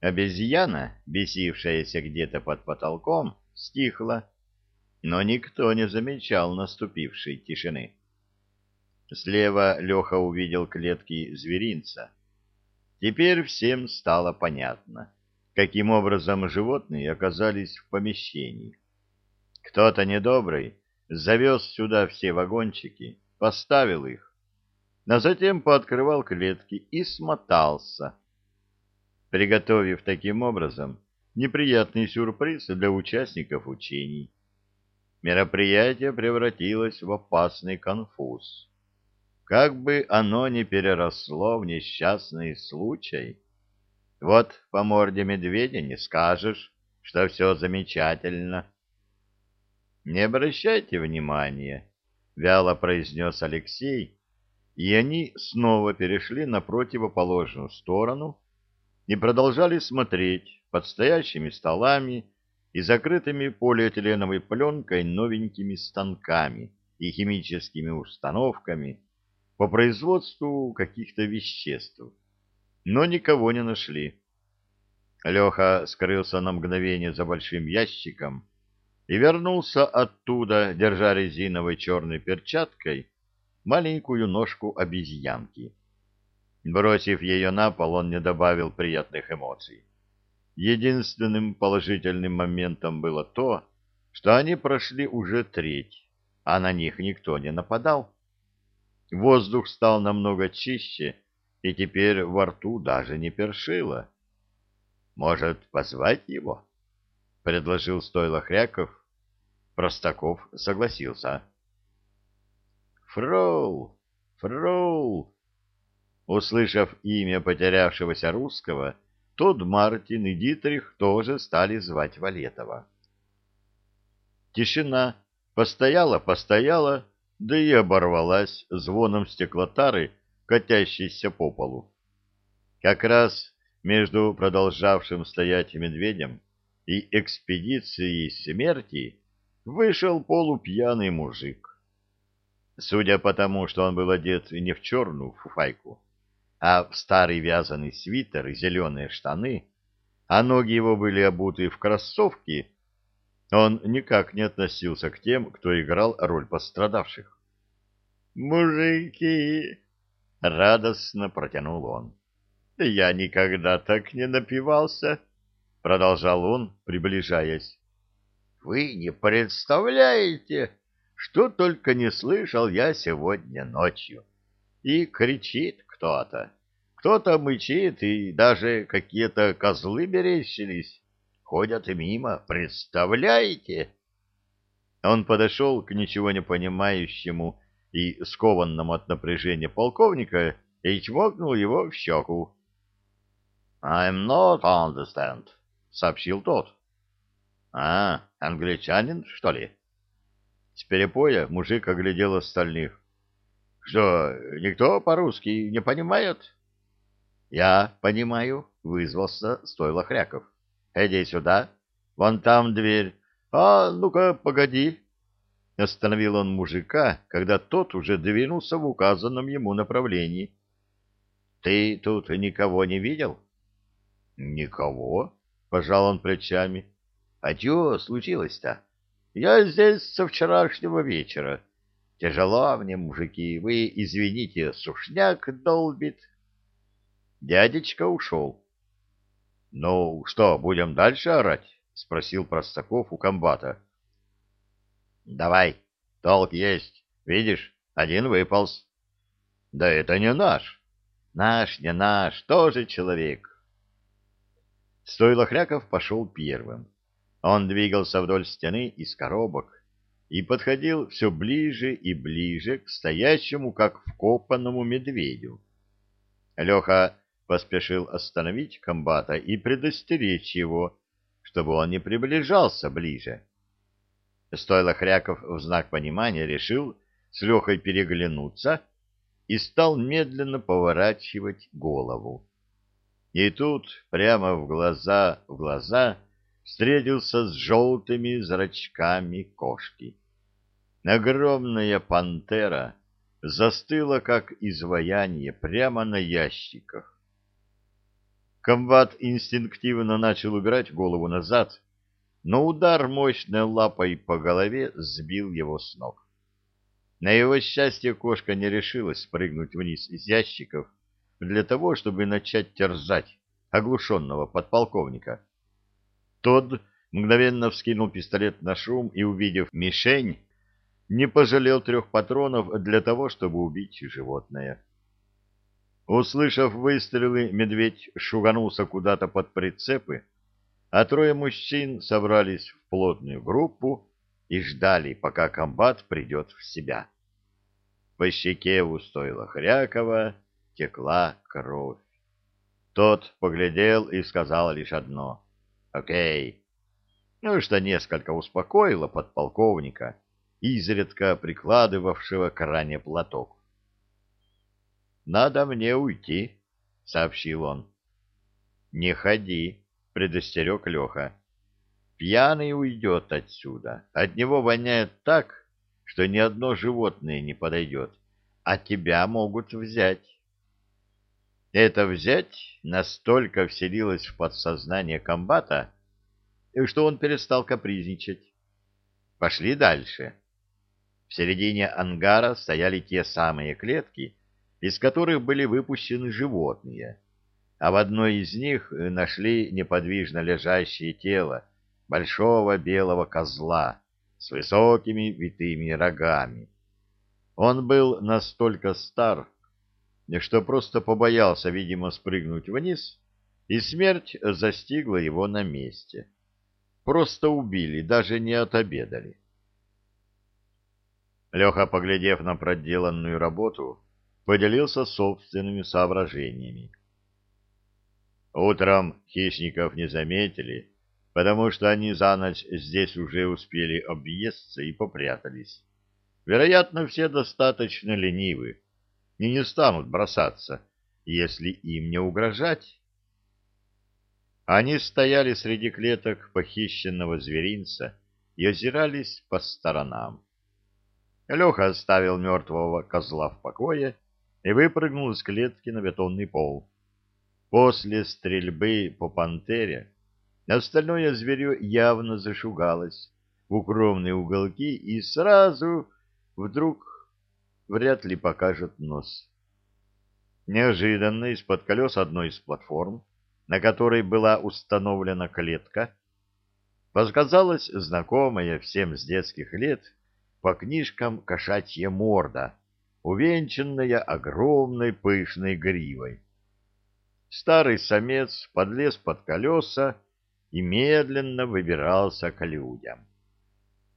Обезьяна, бесившаяся где-то под потолком, стихла, но никто не замечал наступившей тишины. Слева Леха увидел клетки зверинца. Теперь всем стало понятно, каким образом животные оказались в помещении. Кто-то недобрый завез сюда все вагончики, поставил их, а затем пооткрывал клетки и смотался, приготовив таким образом неприятный сюрприз для участников учений. Мероприятие превратилось в опасный конфуз. Как бы оно ни переросло в несчастный случай, вот по морде медведя не скажешь, что все замечательно. Не обращайте внимания, — вяло произнес Алексей, и они снова перешли на противоположную сторону и продолжали смотреть под стоящими столами и закрытыми полиэтиленовой пленкой новенькими станками и химическими установками, по производству каких-то веществ, но никого не нашли. Леха скрылся на мгновение за большим ящиком и вернулся оттуда, держа резиновой черной перчаткой маленькую ножку обезьянки. Бросив ее на пол, он не добавил приятных эмоций. Единственным положительным моментом было то, что они прошли уже треть, а на них никто не нападал. Воздух стал намного чище, и теперь во рту даже не першило. «Может, позвать его?» — предложил стойло Хряков. Простаков согласился. «Фроул! Фроул!» Услышав имя потерявшегося русского, тот Мартин и Дитрих тоже стали звать Валетова. Тишина постояла-постояла, да и оборвалась звоном стеклотары, катящейся по полу. Как раз между продолжавшим стоять медведем и экспедицией смерти вышел полупьяный мужик. Судя по тому, что он был одет не в черную фуфайку, а в старый вязаный свитер и зеленые штаны, а ноги его были обуты в кроссовки, он никак не относился к тем, кто играл роль пострадавших. «Мужики!» — радостно протянул он. «Я никогда так не напивался!» — продолжал он, приближаясь. «Вы не представляете, что только не слышал я сегодня ночью!» И кричит кто-то, кто-то мычит, и даже какие-то козлы берещились ходят мимо, представляете? Он подошел к ничего не понимающему и скованному от напряжения полковника и чмокнул его в щеку. «I'm not understand», — сообщил тот. «А, англичанин, что ли?» С перепоя мужик оглядел остальных. «Что, никто по-русски не понимает?» «Я понимаю», — вызвался стойло Хряков. Иди сюда. Вон там дверь. А, ну-ка, погоди. Остановил он мужика, когда тот уже двинулся в указанном ему направлении. Ты тут никого не видел? Никого, пожал он плечами. А что случилось-то? Я здесь со вчерашнего вечера. Тяжело мне, мужики, вы извините, сушняк долбит. Дядечка ушел. — Ну, что, будем дальше орать? — спросил Простаков у комбата. — Давай, толк есть. Видишь, один выполз. — Да это не наш. — Наш, не наш, тоже человек. Стойлохряков пошел первым. Он двигался вдоль стены из коробок и подходил все ближе и ближе к стоящему, как вкопанному медведю. Леха поспешил остановить комбата и предостеречь его, чтобы он не приближался ближе. Стойло Хряков в знак понимания решил с Лехой переглянуться и стал медленно поворачивать голову. И тут прямо в глаза в глаза встретился с желтыми зрачками кошки. Огромная пантера застыла, как изваяние, прямо на ящиках Комбат инстинктивно начал убирать голову назад, но удар мощной лапой по голове сбил его с ног. На его счастье кошка не решилась спрыгнуть вниз из ящиков для того, чтобы начать терзать оглушенного подполковника. Тот мгновенно вскинул пистолет на шум и, увидев мишень, не пожалел трех патронов для того, чтобы убить животное. Услышав выстрелы, медведь шуганулся куда-то под прицепы, а трое мужчин собрались в плотную группу и ждали, пока комбат придет в себя. По щеке у стойла Хрякова текла кровь. Тот поглядел и сказал лишь одно — «Окей». Ну, что несколько успокоило подполковника, изредка прикладывавшего к ране платок. «Надо мне уйти», — сообщил он. «Не ходи», — предостерег Леха. «Пьяный уйдет отсюда. От него воняет так, что ни одно животное не подойдет, а тебя могут взять». Это взять настолько вселилось в подсознание комбата, что он перестал капризничать. Пошли дальше. В середине ангара стояли те самые клетки, из которых были выпущены животные, а в одной из них нашли неподвижно лежащее тело большого белого козла с высокими витыми рогами. Он был настолько стар, что просто побоялся, видимо, спрыгнуть вниз, и смерть застигла его на месте. Просто убили, даже не отобедали. Леха, поглядев на проделанную работу, поделился собственными соображениями. Утром хищников не заметили, потому что они за ночь здесь уже успели объесться и попрятались. Вероятно, все достаточно ленивы и не станут бросаться, если им не угрожать. Они стояли среди клеток похищенного зверинца и озирались по сторонам. Леха оставил мертвого козла в покое и выпрыгнул из клетки на бетонный пол. После стрельбы по пантере остальное зверье явно зашугалось в укромные уголки и сразу вдруг вряд ли покажет нос. Неожиданно из-под колес одной из платформ, на которой была установлена клетка, показалась знакомая всем с детских лет по книжкам кошачья морда — увенчанная огромной пышной гривой. Старый самец подлез под колеса и медленно выбирался к людям.